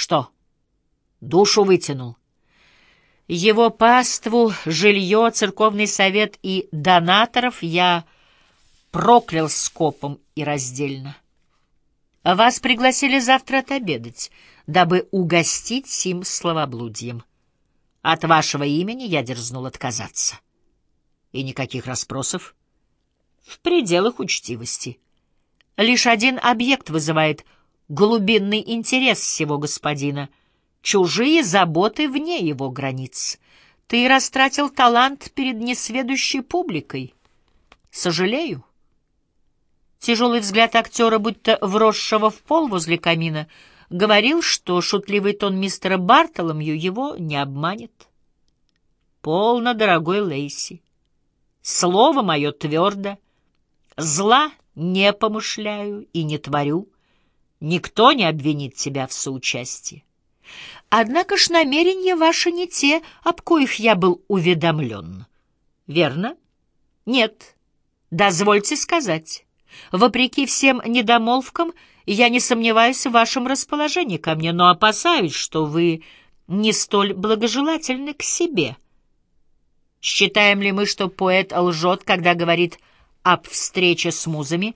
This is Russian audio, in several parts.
Что, душу вытянул? Его паству, жилье, церковный совет и донаторов я проклял скопом и раздельно. Вас пригласили завтра отобедать, дабы угостить сим словоблудием. От вашего имени я дерзнул отказаться. И никаких расспросов. В пределах учтивости. Лишь один объект вызывает глубинный интерес всего господина — чужие заботы вне его границ. Ты растратил талант перед несведущей публикой. Сожалею. Тяжелый взгляд актера, будто вросшего в пол возле камина, говорил, что шутливый тон мистера Бартоломью его не обманет. Полно, дорогой Лейси. Слово мое твердо. Зла не помышляю и не творю. Никто не обвинит тебя в соучастии. Однако ж намерения ваши не те, об коих я был уведомлен. Верно? Нет. Дозвольте сказать. Вопреки всем недомолвкам, я не сомневаюсь в вашем расположении ко мне, но опасаюсь, что вы не столь благожелательны к себе. Считаем ли мы, что поэт лжет, когда говорит об встрече с музами,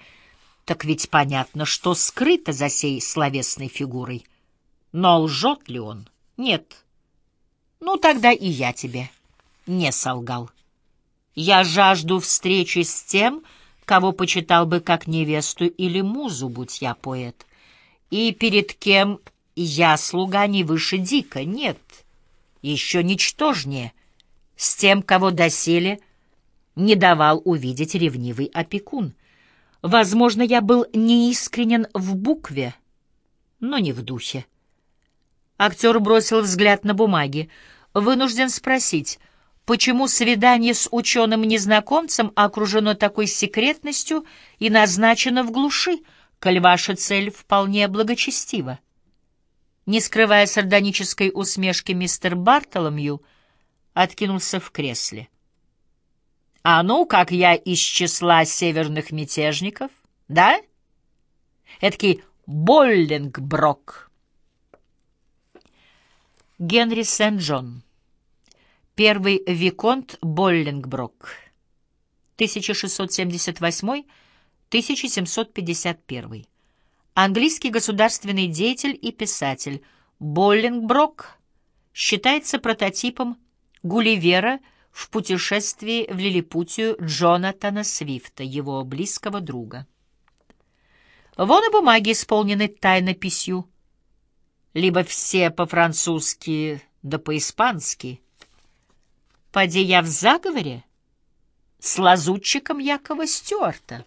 так ведь понятно, что скрыто за сей словесной фигурой — но лжет ли он? Нет. Ну, тогда и я тебе не солгал. Я жажду встречи с тем, кого почитал бы как невесту или музу, будь я поэт. И перед кем я слуга не выше дика, нет, еще ничтожнее, с тем, кого доселе не давал увидеть ревнивый опекун. Возможно, я был неискренен в букве, но не в духе. Актер бросил взгляд на бумаги. Вынужден спросить, почему свидание с ученым-незнакомцем окружено такой секретностью и назначено в глуши, коль ваша цель вполне благочестива? Не скрывая сардонической усмешки, мистер Бартоломью откинулся в кресле. «А ну, как я из числа северных мятежников, да? Эдакий Боллингброк». Генри Сент-Джон, первый виконт Боллингброк, 1678-1751, английский государственный деятель и писатель. Боллингброк считается прототипом Гулливера в путешествии в Лилипутию Джонатана Свифта, его близкого друга. Вон и бумаги исполнены тайнописью либо все по-французски да по-испански. Поди я в заговоре с лазутчиком Якова Стюарта.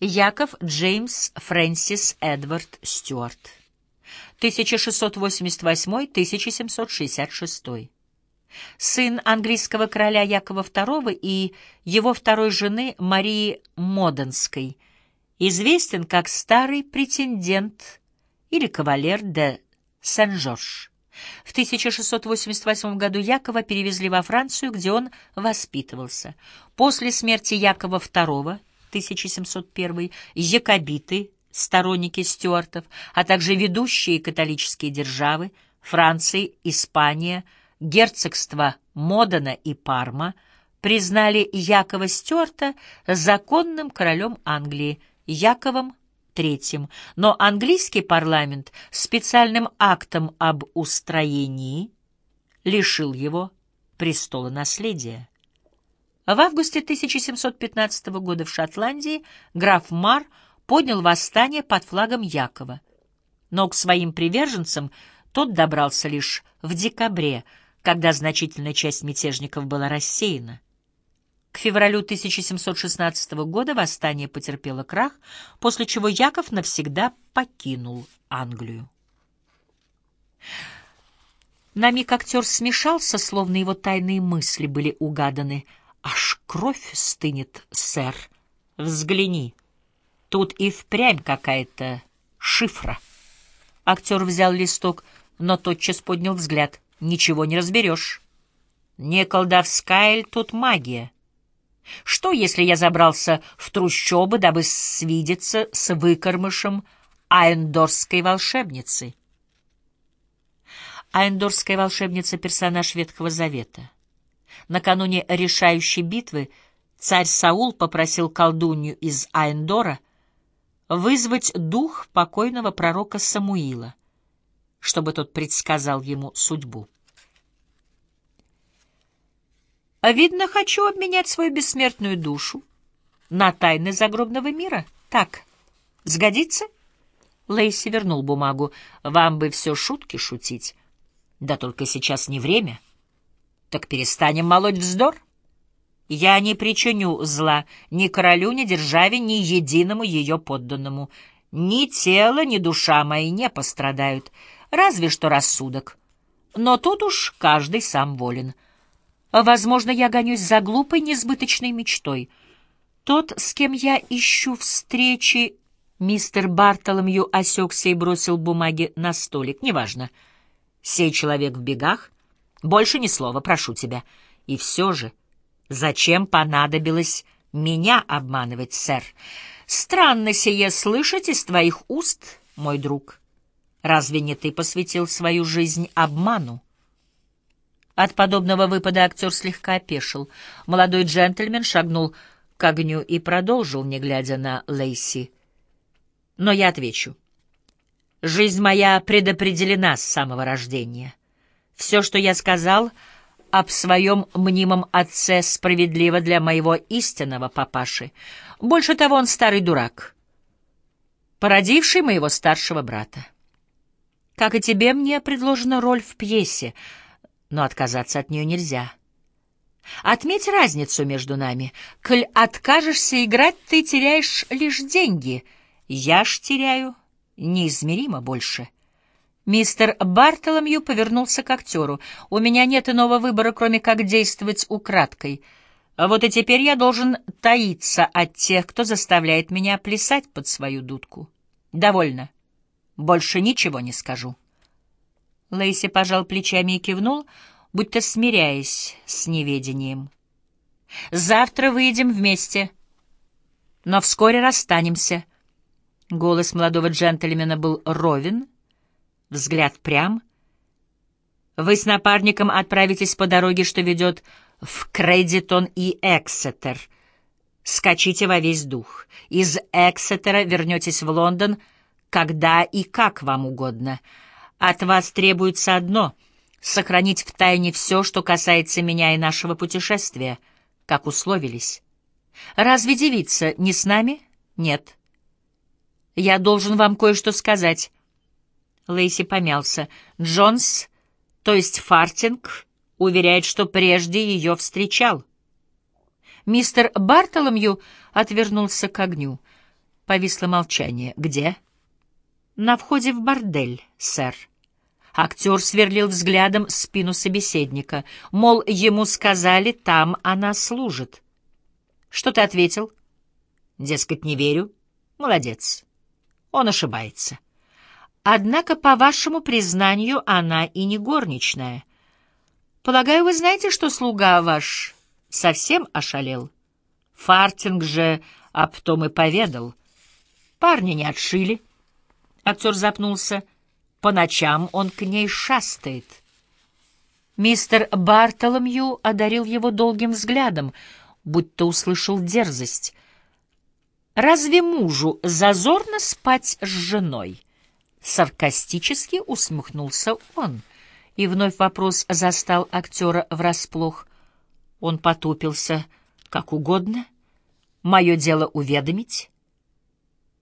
Яков Джеймс Фрэнсис Эдвард Стюарт, 1688-1766. Сын английского короля Якова II и его второй жены Марии Моденской, известен как старый претендент или кавалер де Сен-Жорж. В 1688 году Якова перевезли во Францию, где он воспитывался. После смерти Якова II, 1701, якобиты, сторонники стюартов, а также ведущие католические державы Франции, Испания, герцогство Модена и Парма признали Якова Стюарта законным королем Англии, Яковом III, но английский парламент специальным актом об устроении лишил его престола наследия. В августе 1715 года в Шотландии граф Мар поднял восстание под флагом Якова, но к своим приверженцам тот добрался лишь в декабре, когда значительная часть мятежников была рассеяна. К февралю 1716 года восстание потерпело крах, после чего Яков навсегда покинул Англию. На миг актер смешался, словно его тайные мысли были угаданы. «Аж кровь стынет, сэр. Взгляни. Тут и впрямь какая-то шифра». Актер взял листок, но тотчас поднял взгляд. «Ничего не разберешь. Не колдовская ли тут магия?» Что, если я забрался в трущобы, дабы свидеться с выкормышем Аэндорской волшебницы. Аэндорская волшебница — персонаж Ветхого Завета. Накануне решающей битвы царь Саул попросил колдунью из Аэндора вызвать дух покойного пророка Самуила, чтобы тот предсказал ему судьбу. А видно, хочу обменять свою бессмертную душу на тайны загробного мира. Так, сгодится? Лейси вернул бумагу. Вам бы все шутки шутить. Да только сейчас не время. Так перестанем молоть вздор. Я не причиню зла ни королю, ни державе, ни единому ее подданному. Ни тело, ни душа мои не пострадают, разве что рассудок. Но тут уж каждый сам волен. Возможно, я гонюсь за глупой, несбыточной мечтой. Тот, с кем я ищу встречи, мистер Бартоломью осекся и бросил бумаги на столик. Неважно. Сей человек в бегах. Больше ни слова, прошу тебя. И все же, зачем понадобилось меня обманывать, сэр? Странно сие слышать из твоих уст, мой друг. Разве не ты посвятил свою жизнь обману? От подобного выпада актер слегка опешил. Молодой джентльмен шагнул к огню и продолжил, не глядя на Лейси. Но я отвечу. Жизнь моя предопределена с самого рождения. Все, что я сказал об своем мнимом отце, справедливо для моего истинного папаши. Больше того, он старый дурак, породивший моего старшего брата. Как и тебе, мне предложена роль в пьесе — но отказаться от нее нельзя. Отметь разницу между нами. Коль откажешься играть, ты теряешь лишь деньги. Я ж теряю неизмеримо больше. Мистер Бартоломью повернулся к актеру. «У меня нет иного выбора, кроме как действовать украдкой. Вот и теперь я должен таиться от тех, кто заставляет меня плясать под свою дудку. Довольно. Больше ничего не скажу». Лейси пожал плечами и кивнул, будто смиряясь с неведением. «Завтра выйдем вместе, но вскоре расстанемся». Голос молодого джентльмена был ровен, взгляд прям. «Вы с напарником отправитесь по дороге, что ведет в Кредитон и Эксетер. Скачите во весь дух. Из Эксетера вернетесь в Лондон, когда и как вам угодно». От вас требуется одно — сохранить в тайне все, что касается меня и нашего путешествия, как условились. Разве девица не с нами? Нет. Я должен вам кое-что сказать. Лейси помялся. Джонс, то есть Фартинг, уверяет, что прежде ее встречал. Мистер Бартоломью отвернулся к огню. Повисло молчание. «Где?» «На входе в бордель, сэр». Актер сверлил взглядом спину собеседника. Мол, ему сказали, там она служит. Что ты ответил? Дескать, не верю. Молодец. Он ошибается. Однако, по вашему признанию, она и не горничная. Полагаю, вы знаете, что слуга ваш совсем ошалел? Фартинг же об том и поведал. Парня не отшили. Актер запнулся. По ночам он к ней шастает. Мистер Бартоломью одарил его долгим взглядом, будто услышал дерзость. «Разве мужу зазорно спать с женой?» Саркастически усмехнулся он, и вновь вопрос застал актера врасплох. Он потупился, как угодно. «Мое дело уведомить».